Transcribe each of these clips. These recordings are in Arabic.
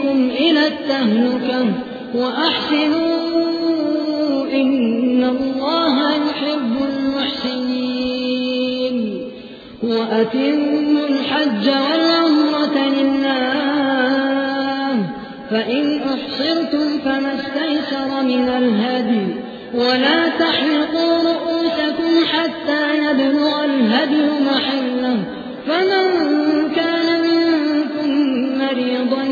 إلى التهلكة وأحسنوا إن الله يحب المحسنين وأتموا الحج والعمرة لله فإن أحصرتم فما استيسر من الهدي ولا تحلقوا رؤوسكم حتى يبلغ الهدي محله فمن كان منكم مريضا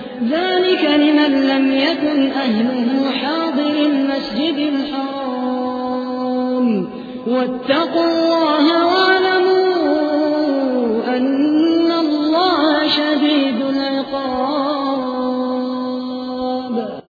ذلك لمن لم يكن أهله حاضر المسجد الحرام. واتقوا الله